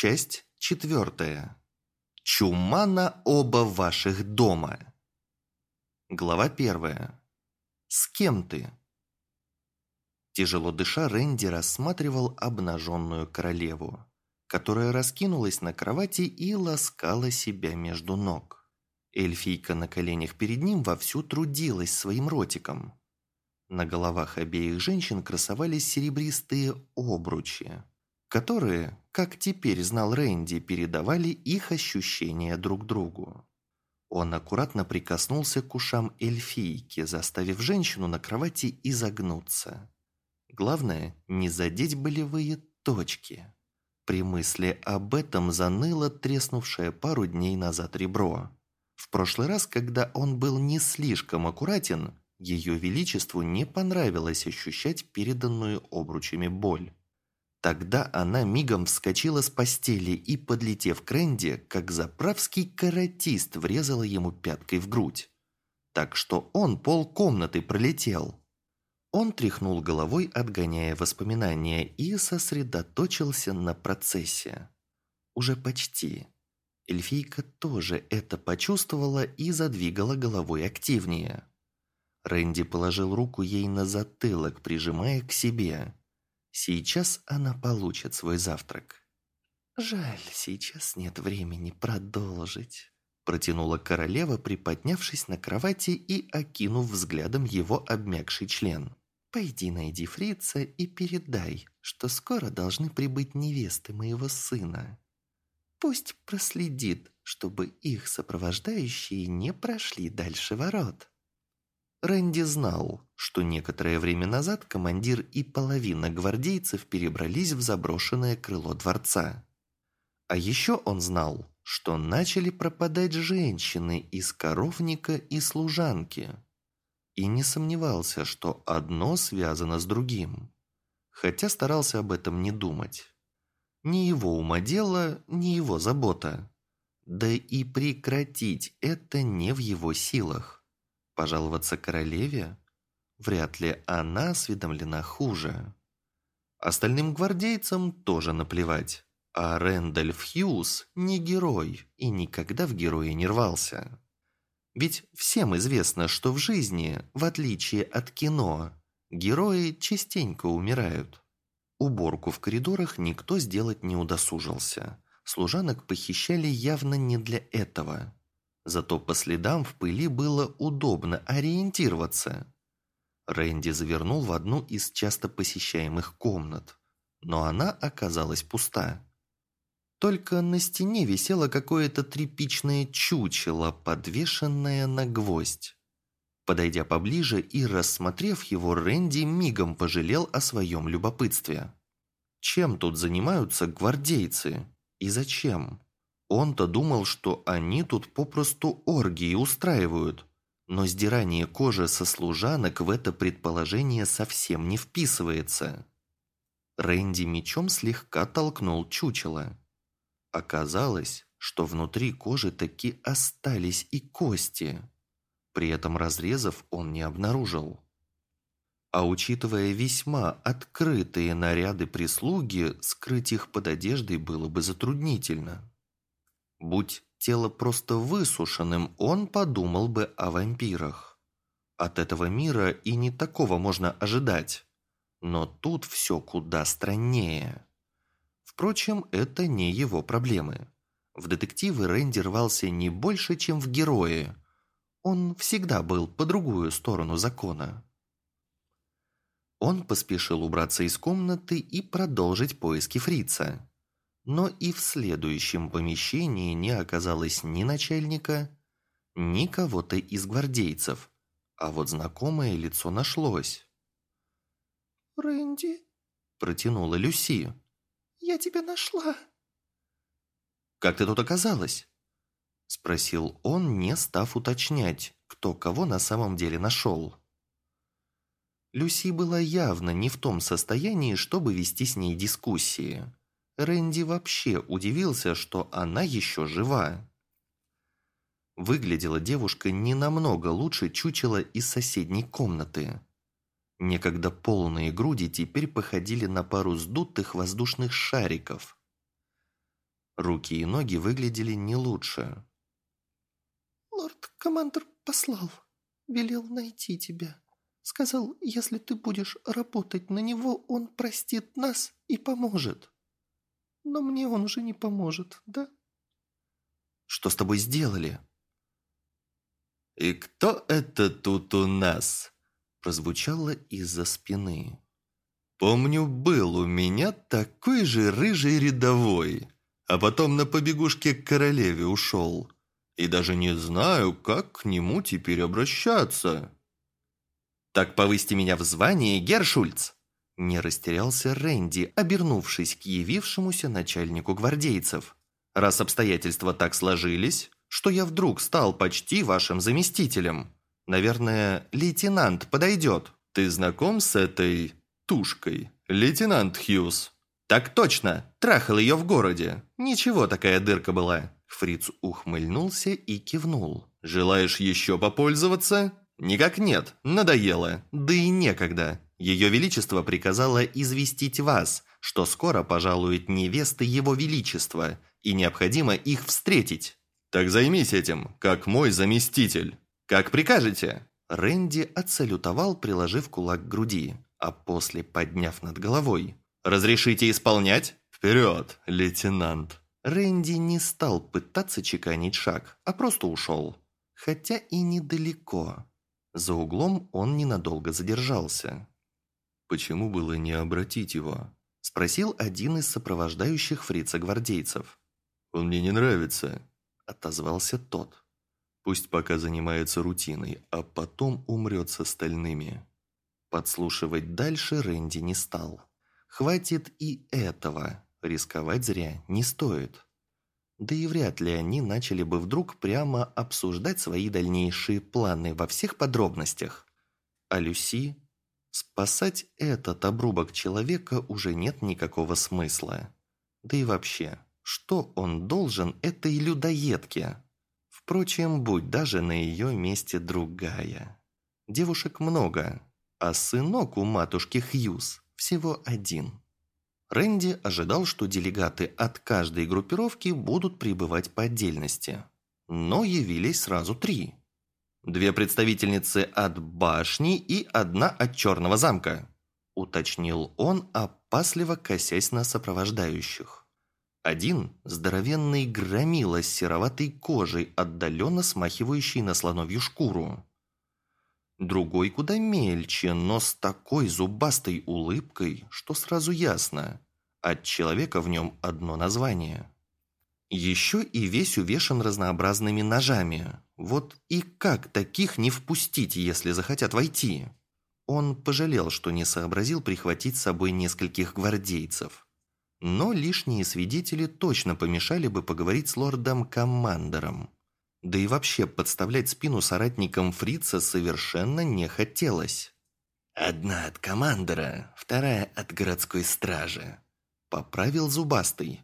Часть четвертая. Чума на оба ваших дома. Глава первая. С кем ты? Тяжело дыша, Рэнди рассматривал обнаженную королеву, которая раскинулась на кровати и ласкала себя между ног. Эльфийка на коленях перед ним вовсю трудилась своим ротиком. На головах обеих женщин красовались серебристые обручи, которые, как теперь знал Рэнди, передавали их ощущения друг другу. Он аккуратно прикоснулся к ушам эльфийки, заставив женщину на кровати изогнуться. Главное, не задеть болевые точки. При мысли об этом заныло треснувшее пару дней назад ребро. В прошлый раз, когда он был не слишком аккуратен, ее величеству не понравилось ощущать переданную обручами боль. Тогда она мигом вскочила с постели и, подлетев к Рэнди, как заправский каратист врезала ему пяткой в грудь. Так что он полкомнаты пролетел. Он тряхнул головой, отгоняя воспоминания, и сосредоточился на процессе. Уже почти. Эльфийка тоже это почувствовала и задвигала головой активнее. Рэнди положил руку ей на затылок, прижимая к себе. Сейчас она получит свой завтрак. «Жаль, сейчас нет времени продолжить», протянула королева, приподнявшись на кровати и окинув взглядом его обмякший член. «Пойди найди фрица и передай, что скоро должны прибыть невесты моего сына. Пусть проследит, чтобы их сопровождающие не прошли дальше ворот». Рэнди знал, что некоторое время назад командир и половина гвардейцев перебрались в заброшенное крыло дворца. А еще он знал, что начали пропадать женщины из коровника и служанки. И не сомневался, что одно связано с другим. Хотя старался об этом не думать. Ни его ума дело, ни его забота. Да и прекратить это не в его силах. Пожаловаться королеве? Вряд ли она осведомлена хуже. Остальным гвардейцам тоже наплевать. А Рэндальф Хьюз не герой и никогда в героя не рвался. Ведь всем известно, что в жизни, в отличие от кино, герои частенько умирают. Уборку в коридорах никто сделать не удосужился. Служанок похищали явно не для этого. Зато по следам в пыли было удобно ориентироваться. Рэнди завернул в одну из часто посещаемых комнат, но она оказалась пуста. Только на стене висело какое-то тряпичное чучело, подвешенное на гвоздь. Подойдя поближе и рассмотрев его, Рэнди мигом пожалел о своем любопытстве. Чем тут занимаются гвардейцы? И зачем? Он-то думал, что они тут попросту оргии устраивают. Но сдирание кожи со служанок в это предположение совсем не вписывается. Рэнди мечом слегка толкнул чучело. Оказалось, что внутри кожи таки остались и кости. При этом разрезов он не обнаружил. А учитывая весьма открытые наряды прислуги, скрыть их под одеждой было бы затруднительно. Будь тело просто высушенным, он подумал бы о вампирах. От этого мира и не такого можно ожидать. Но тут все куда страннее. Впрочем, это не его проблемы. В детективы Рэнди рвался не больше, чем в герои. Он всегда был по другую сторону закона. Он поспешил убраться из комнаты и продолжить поиски фрица. Но и в следующем помещении не оказалось ни начальника, ни кого-то из гвардейцев, а вот знакомое лицо нашлось. «Рэнди?» – протянула Люси. «Я тебя нашла!» «Как ты тут оказалась?» – спросил он, не став уточнять, кто кого на самом деле нашел. Люси была явно не в том состоянии, чтобы вести с ней дискуссии. Рэнди вообще удивился, что она еще жива. Выглядела девушка не намного лучше чучела из соседней комнаты. Некогда полные груди теперь походили на пару сдутых воздушных шариков. Руки и ноги выглядели не лучше. «Лорд-командер послал, велел найти тебя. Сказал, если ты будешь работать на него, он простит нас и поможет. Но мне он уже не поможет, да?» «Что с тобой сделали?» «И кто это тут у нас?» прозвучало из-за спины. «Помню, был у меня такой же рыжий рядовой, а потом на побегушке к королеве ушел. И даже не знаю, как к нему теперь обращаться». «Так повысьте меня в звании, Гершульц!» Не растерялся Рэнди, обернувшись к явившемуся начальнику гвардейцев. «Раз обстоятельства так сложились, что я вдруг стал почти вашим заместителем. Наверное, лейтенант подойдет. Ты знаком с этой тушкой, лейтенант Хьюз?» «Так точно! Трахал ее в городе. Ничего, такая дырка была». Фриц ухмыльнулся и кивнул. «Желаешь еще попользоваться?» «Никак нет. Надоело. Да и некогда. Ее Величество приказало известить вас, что скоро пожалует невесты Его Величества, и необходимо их встретить. Так займись этим, как мой заместитель. Как прикажете». Рэнди отсалютовал, приложив кулак к груди, а после подняв над головой. «Разрешите исполнять?» «Вперед, лейтенант!» Рэнди не стал пытаться чеканить шаг, а просто ушел. Хотя и недалеко. За углом он ненадолго задержался. «Почему было не обратить его?» – спросил один из сопровождающих фрица гвардейцев. «Он мне не нравится», – отозвался тот. «Пусть пока занимается рутиной, а потом умрет с остальными». Подслушивать дальше Рэнди не стал. Хватит и этого, рисковать зря не стоит. Да и вряд ли они начали бы вдруг прямо обсуждать свои дальнейшие планы во всех подробностях. А Люси Спасать этот обрубок человека уже нет никакого смысла. Да и вообще, что он должен этой людоедке? Впрочем, будь даже на ее месте другая. Девушек много, а сынок у матушки Хьюз всего один. Рэнди ожидал, что делегаты от каждой группировки будут прибывать по отдельности. Но явились сразу три. Две представительницы от башни и одна от Черного замка», уточнил он, опасливо косясь на сопровождающих. Один – здоровенный громила с сероватой кожей, отдаленно смахивающий на слоновью шкуру. Другой куда мельче, но с такой зубастой улыбкой, что сразу ясно – от человека в нем одно название. Еще и весь увешан разнообразными ножами – вот и как таких не впустить, если захотят войти? Он пожалел, что не сообразил прихватить с собой нескольких гвардейцев. Но лишние свидетели точно помешали бы поговорить с лордом-командером. Да и вообще подставлять спину соратникам фрица совершенно не хотелось. «Одна от командора, вторая от городской стражи», — поправил Зубастый.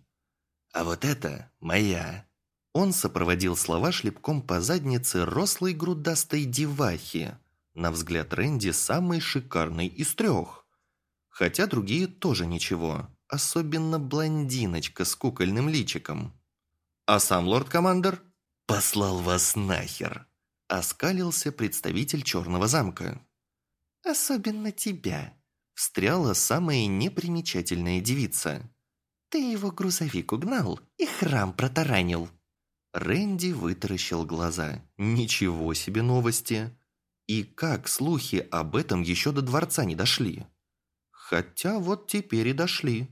«А вот это моя». Он сопроводил слова шлепком по заднице рослой грудастой девахи, на взгляд Рэнди самый шикарный из трех. Хотя другие тоже ничего, особенно блондиночка с кукольным личиком. А сам лорд-командер послал вас нахер, оскалился представитель Черного замка. «Особенно тебя», – встряла самая непримечательная девица. «Ты его грузовик угнал и храм протаранил». Рэнди вытаращил глаза. Ничего себе новости. И как слухи об этом еще до дворца не дошли? Хотя вот теперь и дошли.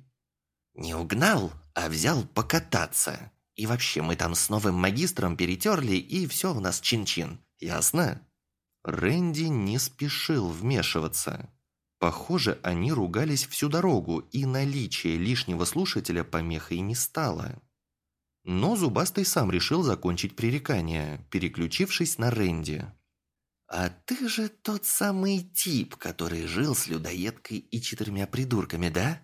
Не угнал, а взял покататься. И вообще мы там с новым магистром перетерли, и все у нас чин-чин. Ясно? Рэнди не спешил вмешиваться. Похоже, они ругались всю дорогу, и наличие лишнего слушателя помехой не стало. Но Зубастый сам решил закончить пререкание, переключившись на Рэнди. «А ты же тот самый тип, который жил с людоедкой и четырьмя придурками, да?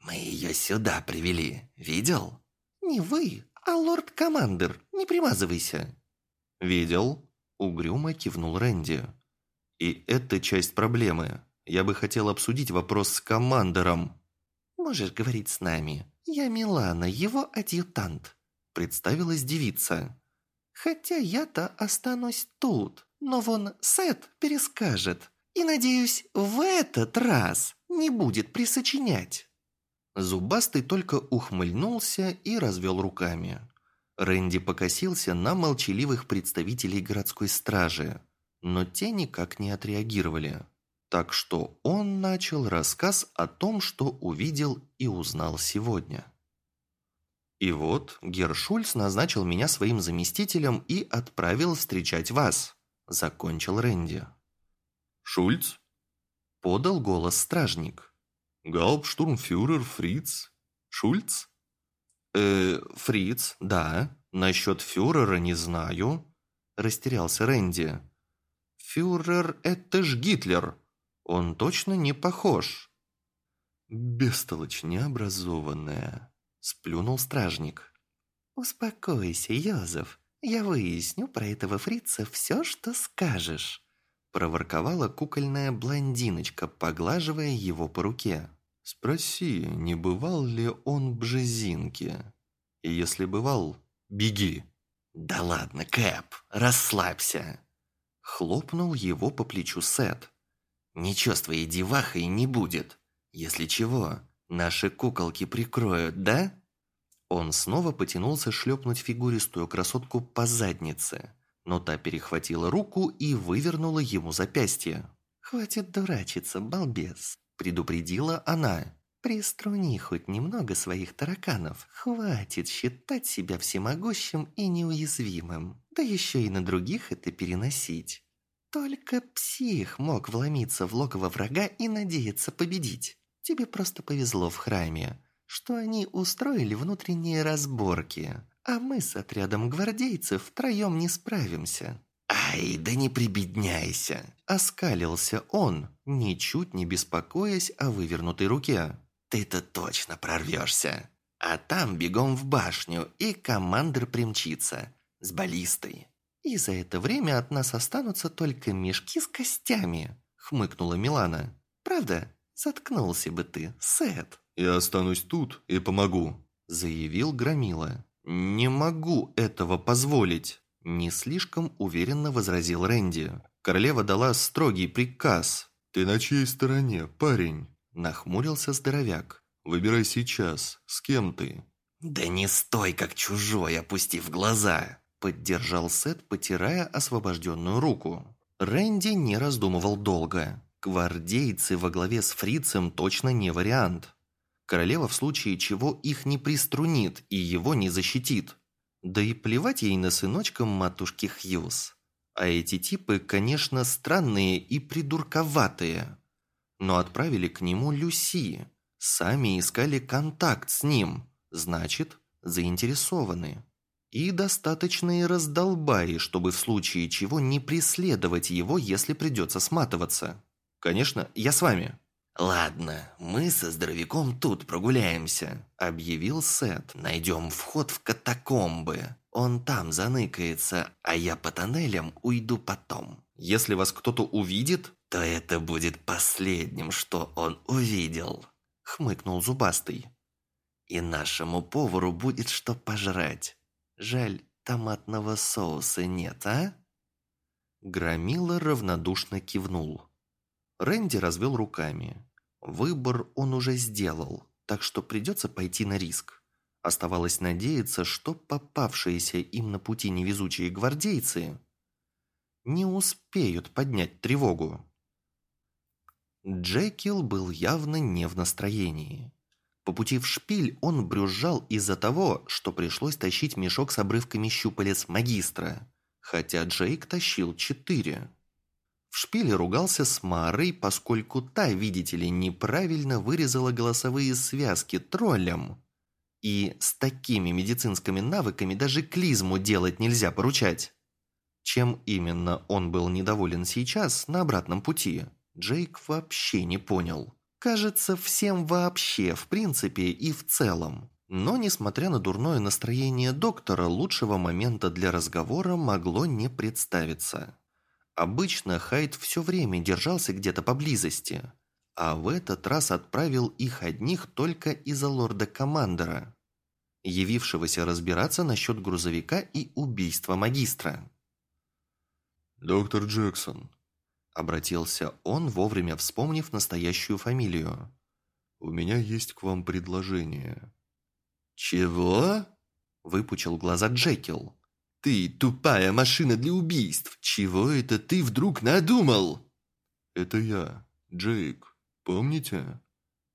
Мы ее сюда привели, видел?» «Не вы, а лорд-командер, не примазывайся». «Видел?» – угрюмо кивнул Рэнди. «И это часть проблемы. Я бы хотел обсудить вопрос с командором». «Можешь говорить с нами. я Милана, его адъютант», – представилась девица. «Хотя я-то останусь тут, но вон Сет перескажет, и, надеюсь, в этот раз не будет присочинять». Зубастый только ухмыльнулся и развел руками. Рэнди покосился на молчаливых представителей городской стражи, но те никак не отреагировали. Так что он начал рассказ о том, что увидел и узнал сегодня. И вот Гершульц назначил меня своим заместителем и отправил встречать вас, закончил Рэнди. Шульц? Подал голос стражник. Гауптштурмфюрер Фриц? Шульц? «Э, Фриц, да. Насчет фюрера не знаю», – растерялся Рэнди. «Фюрер – это ж Гитлер. Он точно не похож». «Бестолочь необразованная», – сплюнул стражник. «Успокойся, Йозеф. Я выясню про этого фрица все, что скажешь», – проворковала кукольная блондиночка, поглаживая его по руке. Спроси, не бывал ли он в Бжезинке? И если бывал, беги. Да ладно, Кэп, расслабься. Хлопнул его по плечу Сет. Ничего с твоей девахой не будет. Если чего, наши куколки прикроют, да? Он снова потянулся шлепнуть фигуристую красотку по заднице, но та перехватила руку и вывернула ему запястье. «Хватит дурачиться, балбес!» предупредила она. «Приструни хоть немного своих тараканов. Хватит считать себя всемогущим и неуязвимым. Да еще и на других это переносить. Только псих мог вломиться в логово врага и надеяться победить. Тебе просто повезло в храме, что они устроили внутренние разборки, а мы с отрядом гвардейцев втроем не справимся. «Ай, да не прибедняйся!» – оскалился он, ничуть не беспокоясь о вывернутой руке. «Ты-то точно прорвешься! А там бегом в башню, и командир примчится с баллистой!» «И за это время от нас останутся только мешки с костями!» – хмыкнула Милана. «Правда? Заткнулся бы ты, Сет!» «Я останусь тут и помогу», – заявил Громила. «Не могу этого позволить!» Не слишком уверенно возразил Рэнди. Королева дала строгий приказ. «Ты на чьей стороне, парень?» Нахмурился здоровяк. «Выбирай сейчас. С кем ты?» «Да не стой, как чужой, опустив глаза!» Поддержал Сет, потирая освобожденную руку. Рэнди не раздумывал долго. Гвардейцы во главе с фрицем точно не вариант. Королева в случае чего их не приструнит и его не защитит. Да и плевать ей на сыночка матушки Хьюз. А эти типы, конечно, странные и придурковатые. Но отправили к нему Люси. Сами искали контакт с ним. Значит, заинтересованы. И достаточные раздолбаи, чтобы в случае чего не преследовать его, если придется сматываться. Конечно, я с вами. «Ладно, мы со здоровяком тут прогуляемся», – объявил Сет. «Найдем вход в катакомбы. Он там заныкается, а я по тоннелям уйду потом. Если вас кто-то увидит, то это будет последним, что он увидел», – хмыкнул Зубастый. «И нашему повару будет что пожрать. Жаль, томатного соуса нет, а?» Громила равнодушно кивнул. Рэнди развел руками. Выбор он уже сделал, так что придется пойти на риск. Оставалось надеяться, что попавшиеся им на пути невезучие гвардейцы не успеют поднять тревогу. Джекил был явно не в настроении. По пути в шпиль он брюзжал из-за того, что пришлось тащить мешок с обрывками щупалец магистра, хотя Джейк тащил четыре. В шпиле ругался с Марой, поскольку та, видите ли, неправильно вырезала голосовые связки троллям. И с такими медицинскими навыками даже клизму делать нельзя поручать. Чем именно он был недоволен сейчас на обратном пути, Джейк вообще не понял. Кажется, всем вообще, в принципе и в целом. Но, несмотря на дурное настроение доктора, лучшего момента для разговора могло не представиться. Обычно Хайд все время держался где-то поблизости, а в этот раз отправил их одних только из-за лорда-командора, явившегося разбираться насчет грузовика и убийства магистра. «Доктор Джексон», — обратился он, вовремя вспомнив настоящую фамилию. «У меня есть к вам предложение». «Чего?» – выпучил глаза Джекил. «Ты тупая машина для убийств! Чего это ты вдруг надумал?» «Это я, Джейк. Помните?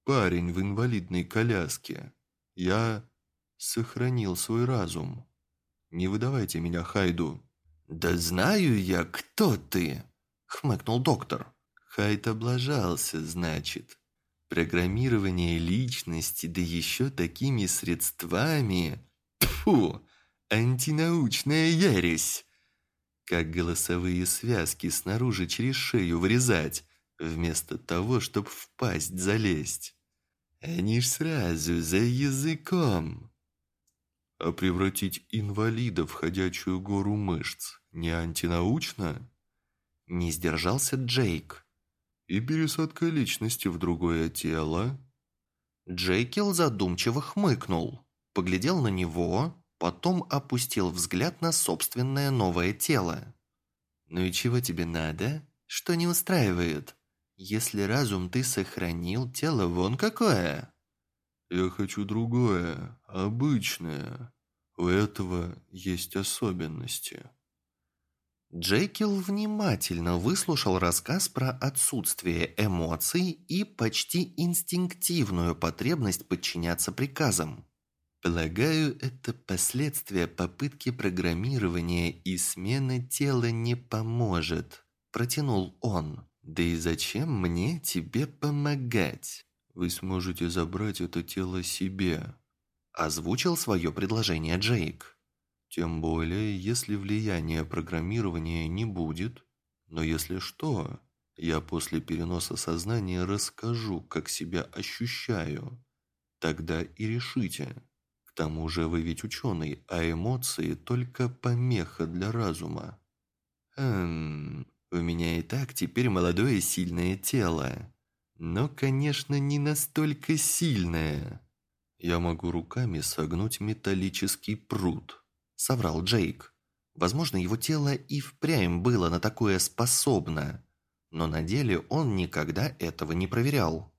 Парень в инвалидной коляске. Я сохранил свой разум. Не выдавайте меня Хайду». «Да знаю я, кто ты!» – хмыкнул доктор. «Хайд облажался, значит. Программирование личности, да еще такими средствами. Фу, антинаучная ересь. Как голосовые связки снаружи через шею вырезать, вместо того, чтобы в пасть залезть. Они ж сразу за языком. А превратить инвалида в ходячую гору мышц не антинаучно? Не сдержался Джейк и пересадка личности в другое тело?» Джейкил задумчиво хмыкнул, поглядел на него, потом опустил взгляд на собственное новое тело. «Ну и чего тебе надо? Что не устраивает? Если разум ты сохранил, тело вон какое!» «Я хочу другое, обычное. У этого есть особенности». Джекил внимательно выслушал рассказ про отсутствие эмоций и почти инстинктивную потребность подчиняться приказам. Полагаю, это последствия попытки программирования и смена тела не поможет, протянул он. Да и зачем мне тебе помогать? Вы сможете забрать это тело себе, озвучил свое предложение Джейк. Тем более, если влияния программирования не будет. Но если что, я после переноса сознания расскажу, как себя ощущаю. Тогда и решите. К тому же вы ведь ученый, а эмоции только помеха для разума. Эм, у меня и так теперь молодое сильное тело. Но, конечно, не настолько сильное. Я могу руками согнуть металлический пруд соврал Джейк. Возможно, его тело и впрямь было на такое способно, но на деле он никогда этого не проверял.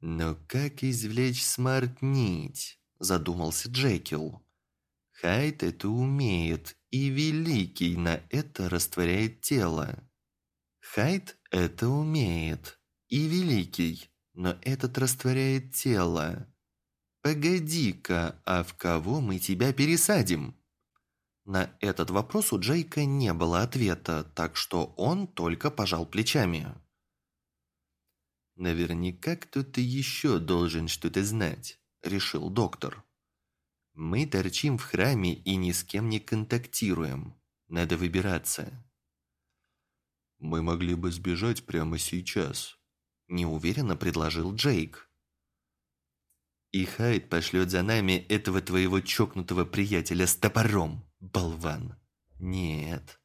«Но как извлечь смарт-нить?» – задумался Джекил. «Хайт это умеет, и Великий на это растворяет тело. Хайт это умеет, и Великий, но этот растворяет тело. Погоди-ка, а в кого мы тебя пересадим?» На этот вопрос у Джейка не было ответа, так что он только пожал плечами. «Наверняка кто-то еще должен что-то знать», – решил доктор. «Мы торчим в храме и ни с кем не контактируем. Надо выбираться». «Мы могли бы сбежать прямо сейчас», – неуверенно предложил Джейк. «И Хайд пошлет за нами этого твоего чокнутого приятеля с топором», болван. Нет.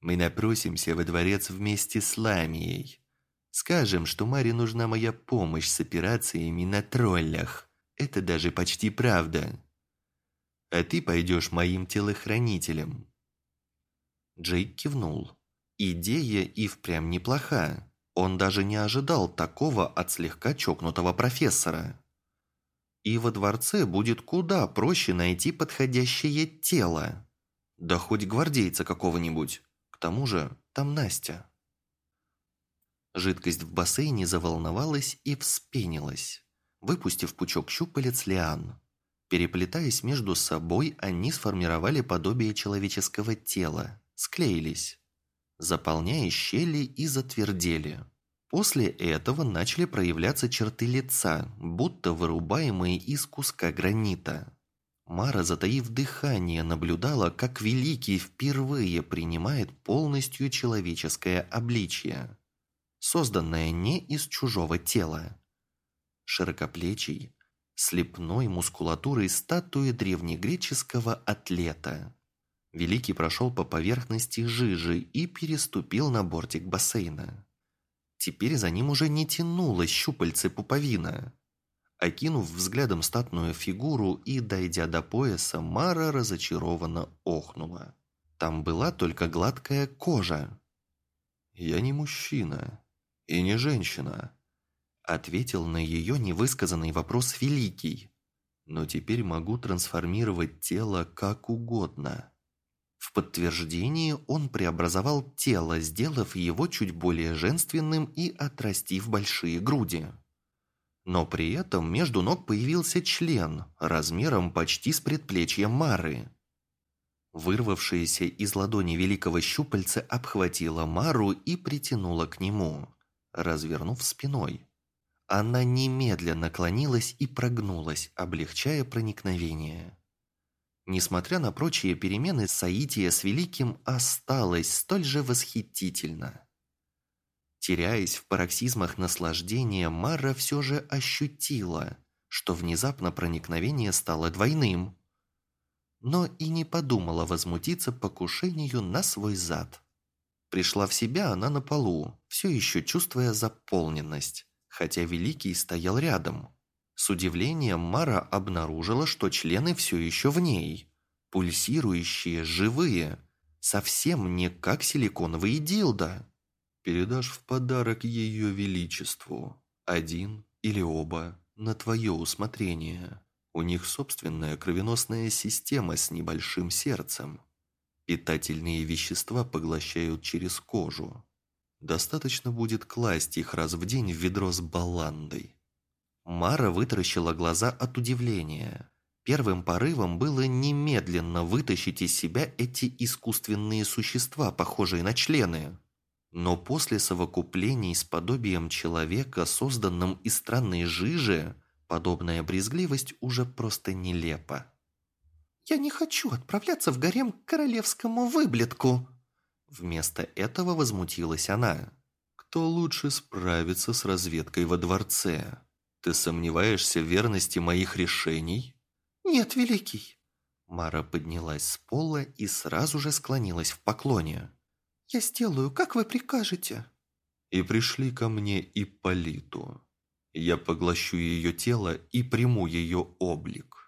Мы напросимся во дворец вместе с Ламией. Скажем, что Маре нужна моя помощь с операциями на троллях. Это даже почти правда. А ты пойдешь моим телохранителем. Джейк кивнул. Идея и впрямь неплоха. Он даже не ожидал такого от слегка чокнутого профессора. И во дворце будет куда проще найти подходящее тело. Да хоть гвардейца какого-нибудь. К тому же там Настя. Жидкость в бассейне заволновалась и вспенилась, выпустив пучок щупалец лиан. Переплетаясь между собой, они сформировали подобие человеческого тела, склеились, заполняя щели и затвердели. После этого начали проявляться черты лица, будто вырубаемые из куска гранита. Мара, затаив дыхание, наблюдала, как Великий впервые принимает полностью человеческое обличье, созданное не из чужого тела. Широкоплечий, слепной мускулатурой статуи древнегреческого атлета. Великий прошел по поверхности жижи и переступил на бортик бассейна. Теперь за ним уже не тянулось щупальце пуповина. Окинув взглядом статную фигуру и дойдя до пояса, Мара разочарованно охнула. Там была только гладкая кожа. «Я не мужчина и не женщина», — ответил на ее невысказанный вопрос Великий. «Но теперь могу трансформировать тело как угодно». В подтверждение он преобразовал тело, сделав его чуть более женственным и отрастив большие груди. Но при этом между ног появился член, размером почти с предплечья Мары. Вырвавшееся из ладони великого щупальца обхватило Мару и притянуло к нему, развернув спиной. Она немедленно наклонилась и прогнулась, облегчая проникновение. Несмотря на прочие перемены, Саития с Великим осталась столь же восхитительно. Теряясь в пароксизмах наслаждения, Мара все же ощутила, что внезапно проникновение стало двойным – но и не подумала возмутиться покушению на свой зад. Пришла в себя она на полу, все еще чувствуя заполненность, хотя Великий стоял рядом. С удивлением Мара обнаружила, что члены все еще в ней, пульсирующие, живые, совсем не как силиконовые дилда. Передашь в подарок ее величеству, один или оба, на твое усмотрение. У них собственная кровеносная система с небольшим сердцем. Питательные вещества поглощают через кожу. Достаточно будет класть их раз в день в ведро с баландой. Мара вытаращила глаза от удивления. Первым порывом было немедленно вытащить из себя эти искусственные существа, похожие на члены. Но после совокуплений с подобием человека, созданным из странной жижи, Подобная брезгливость уже просто нелепа. «Я не хочу отправляться в гарем к королевскому выблетку!» Вместо этого возмутилась она. «Кто лучше справится с разведкой во дворце? Ты сомневаешься в верности моих решений?» «Нет, Великий!» Мара поднялась с пола и сразу же склонилась в поклоне. «Я сделаю, как вы прикажете!» «И пришли ко мне и Политу. Я поглощу ее тело и приму ее облик.